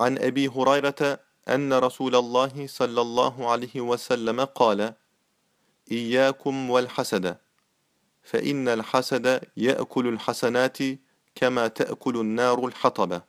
عن أبي هريرة أن رسول الله صلى الله عليه وسلم قال إياكم والحسد فإن الحسد يأكل الحسنات كما تأكل النار الحطب.